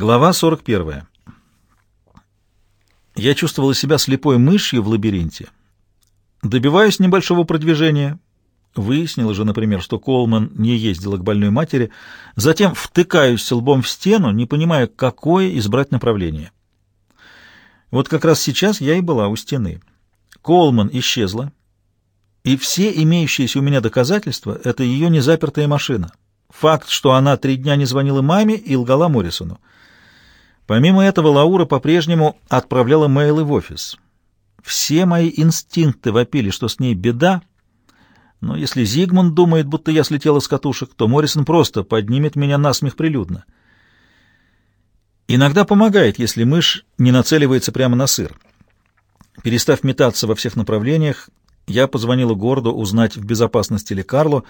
Глава 41. Я чувствовала себя слепой мышью в лабиринте. Добиваюсь небольшого продвижения. Выяснила же, например, что Колман не ездила к больной матери. Затем втыкаюсь лбом в стену, не понимая, какое избрать направление. Вот как раз сейчас я и была у стены. Колман исчезла, и все имеющиеся у меня доказательства — это ее незапертая машина. Факт, что она три дня не звонила маме и лгала Моррисону. Помимо этого, Лаура по-прежнему отправляла мейлы в офис. Все мои инстинкты вопили, что с ней беда, но если Зигмунд думает, будто я слетела с катушек, то Моррисон просто поднимет меня на смех прилюдно. Иногда помогает, если мышь не нацеливается прямо на сыр. Перестав метаться во всех направлениях, я позвонила городу узнать, в безопасности ли Карло,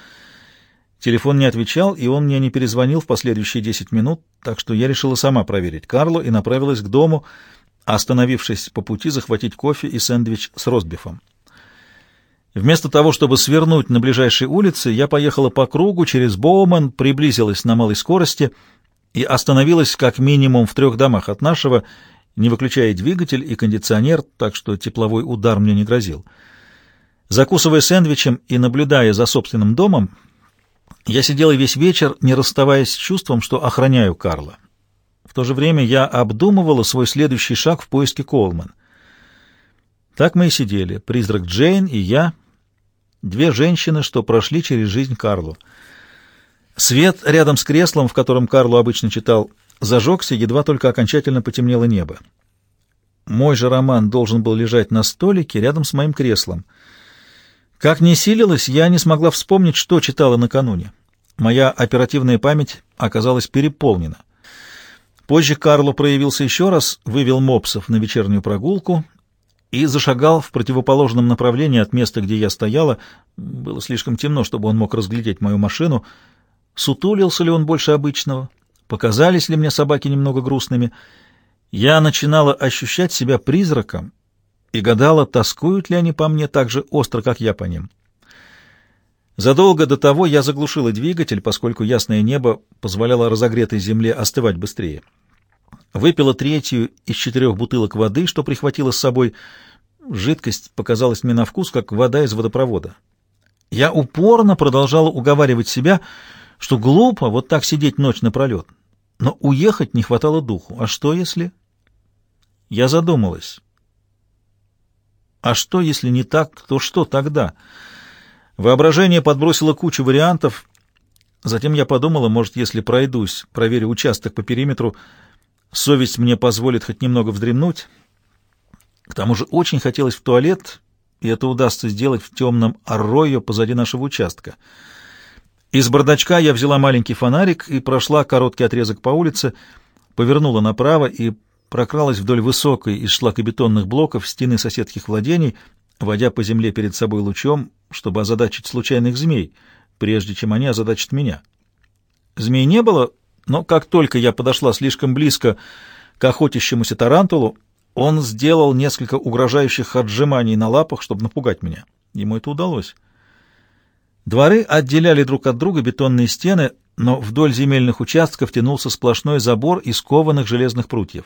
Телефон не отвечал, и он мне не перезвонил в последующие десять минут, так что я решила сама проверить Карло и направилась к дому, остановившись по пути захватить кофе и сэндвич с ростбифом. Вместо того, чтобы свернуть на ближайшей улице, я поехала по кругу через Боуман, приблизилась на малой скорости и остановилась как минимум в трех домах от нашего, не выключая двигатель и кондиционер, так что тепловой удар мне не грозил. Закусывая сэндвичем и наблюдая за собственным домом, я сидела весь вечер, не расставаясь с чувством, что охраняю Карла. В то же время я обдумывала свой следующий шаг в поиске Колман. Так мы и сидели, призрак Джейн и я, две женщины, что прошли через жизнь Карлу. Свет рядом с креслом, в котором Карлу обычно читал, зажегся, едва только окончательно потемнело небо. Мой же роман должен был лежать на столике рядом с моим креслом — как ни силилась, я не смогла вспомнить, что читала накануне. Моя оперативная память оказалась переполнена. Позже Карло проявился еще раз, вывел мопсов на вечернюю прогулку и зашагал в противоположном направлении от места, где я стояла. Было слишком темно, чтобы он мог разглядеть мою машину. Сутулился ли он больше обычного? Показались ли мне собаки немного грустными? Я начинала ощущать себя призраком, и гадала, тоскуют ли они по мне так же остро, как я по ним. Задолго до того я заглушила двигатель, поскольку ясное небо позволяло разогретой земле остывать быстрее. Выпила третью из четырех бутылок воды, что прихватила с собой. Жидкость показалась мне на вкус, как вода из водопровода. Я упорно продолжала уговаривать себя, что глупо вот так сидеть ночь напролет. Но уехать не хватало духу. А что если... Я задумалась. А что, если не так, то что тогда? Воображение подбросило кучу вариантов. Затем я подумала, может, если пройдусь, проверю участок по периметру, совесть мне позволит хоть немного вздремнуть. К тому же очень хотелось в туалет, и это удастся сделать в темном арройо позади нашего участка. Из бардачка я взяла маленький фонарик и прошла короткий отрезок по улице, повернула направо и прокралась вдоль высокой из шлакобетонных блоков стены соседских владений, водя по земле перед собой лучом, чтобы озадачить случайных змей, прежде чем они озадачат меня. Змей не было, но как только я подошла слишком близко к охотящемуся тарантулу, он сделал несколько угрожающих отжиманий на лапах, чтобы напугать меня. Ему это удалось. Дворы отделяли друг от друга бетонные стены, но вдоль земельных участков тянулся сплошной забор из кованых железных прутьев.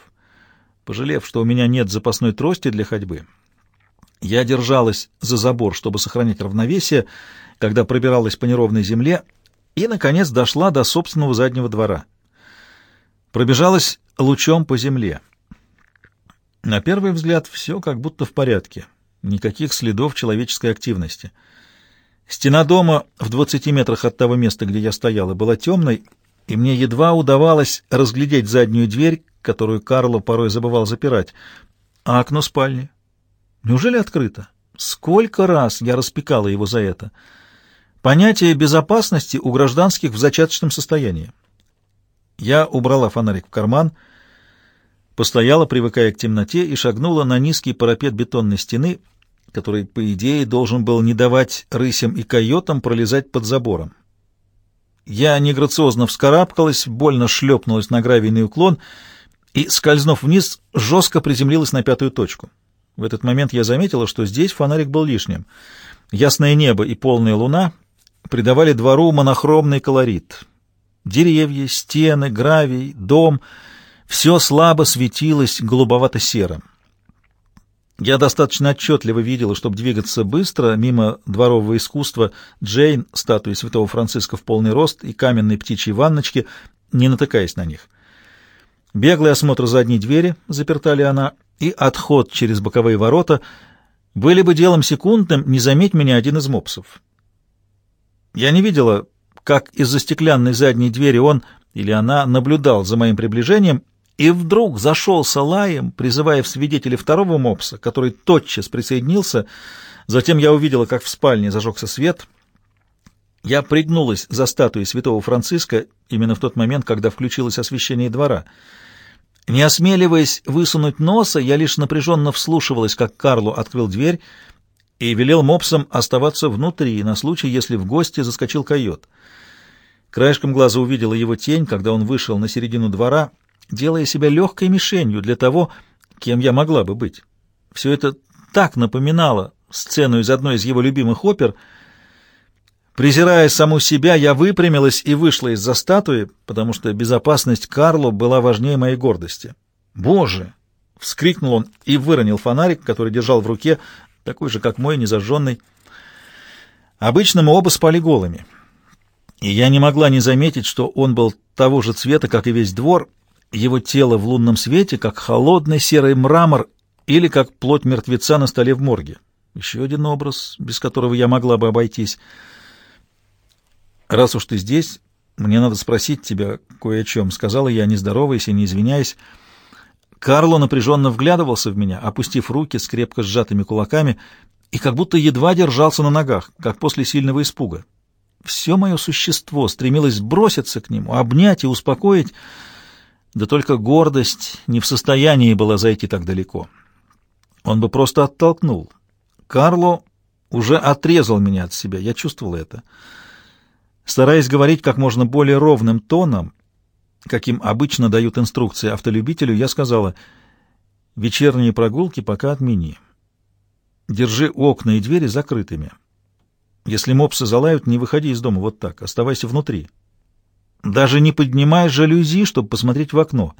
Пожалев, что у меня нет запасной трости для ходьбы, я держалась за забор, чтобы сохранить равновесие, когда пробиралась по неровной земле, и, наконец, дошла до собственного заднего двора. Пробежалась лучом по земле. На первый взгляд все как будто в порядке, никаких следов человеческой активности. Стена дома в двадцати метрах от того места, где я стояла, была темной, и мне едва удавалось разглядеть заднюю дверь, которую Карло порой забывал запирать. А окно спальни? Неужели открыто? Сколько раз я распекала его за это? Понятие безопасности у гражданских в зачаточном состоянии. Я убрала фонарик в карман, постояла, привыкая к темноте, и шагнула на низкий парапет бетонной стены, который, по идее, должен был не давать рысям и койотам пролезать под забором. Я неграциозно вскарабкалась, больно шлепнулась на гравийный уклон и, скользнув вниз, жестко приземлилась на пятую точку. В этот момент я заметила, что здесь фонарик был лишним. Ясное небо и полная луна придавали двору монохромный колорит. Деревья, стены, гравий, дом — Все слабо светилось голубовато-серым. Я достаточно отчетливо видела, чтобы двигаться быстро мимо дворового искусства Джейн, статуи святого Франциска в полный рост и каменной птичьей ванночки, не натыкаясь на них. Беглый осмотр задней двери, заперта ли она, и отход через боковые ворота были бы делом секундным, не заметь меня один из мопсов. Я не видела, как из-за стеклянной задней двери он или она наблюдал за моим приближением и вдруг зашелся лаем, призывая в свидетели второго мопса, который тотчас присоединился. Затем я увидела, как в спальне зажегся свет. Я пригнулась за статуей святого Франциска именно в тот момент, когда включилось освещение двора. Не осмеливаясь высунуть носа, я лишь напряженно вслушивалась, как Карло открыл дверь и велел мопсам оставаться внутри на случай, если в гости заскочил койот. Краешком глаза увидела его тень, когда он вышел на середину двора — делая себя легкой мишенью для того, кем я могла бы быть. Все это так напоминало сцену из одной из его любимых опер. Презирая саму себя, я выпрямилась и вышла из-за статуи, потому что безопасность Карло была важнее моей гордости. «Боже!» — вскрикнул он и выронил фонарик, который держал в руке, такой же, как мой, незажженный. Обычно мы оба спали голыми, и я не могла не заметить, что он был того же цвета, как и весь двор — его тело в лунном свете, как холодный серый мрамор или как плоть мертвеца на столе в морге. Еще один образ, без которого я могла бы обойтись. «Раз уж ты здесь, мне надо спросить тебя кое о чем», — сказала я, не здороваясь и не извиняясь. Карло напряженно вглядывался в меня, опустив руки с крепко сжатыми кулаками, и как будто едва держался на ногах, как после сильного испуга. Все мое существо стремилось броситься к нему, обнять и успокоить, — да только гордость не в состоянии была зайти так далеко. Он бы просто оттолкнул. Карло уже отрезал меня от себя, я чувствовал это. Стараясь говорить как можно более ровным тоном, каким обычно дают инструкции автолюбителю, я сказала, «Вечерние прогулки пока отмени. Держи окна и двери закрытыми. Если мопсы залают, не выходи из дома вот так, оставайся внутри». Даже не поднимай жалюзи, чтобы посмотреть в окно.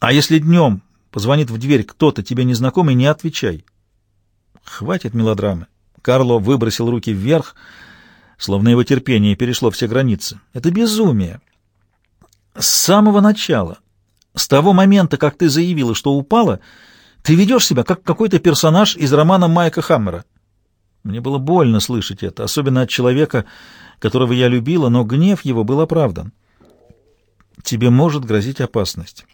А если днем позвонит в дверь кто-то тебе незнакомый, не отвечай. Хватит мелодрамы. Карло выбросил руки вверх, словно его терпение перешло все границы. Это безумие. С самого начала, с того момента, как ты заявила, что упала, ты ведешь себя как какой-то персонаж из романа Майка Хаммера. Мне было больно слышать это, особенно от человека, которого я любила, но гнев его был оправдан. Тебе может грозить опасность.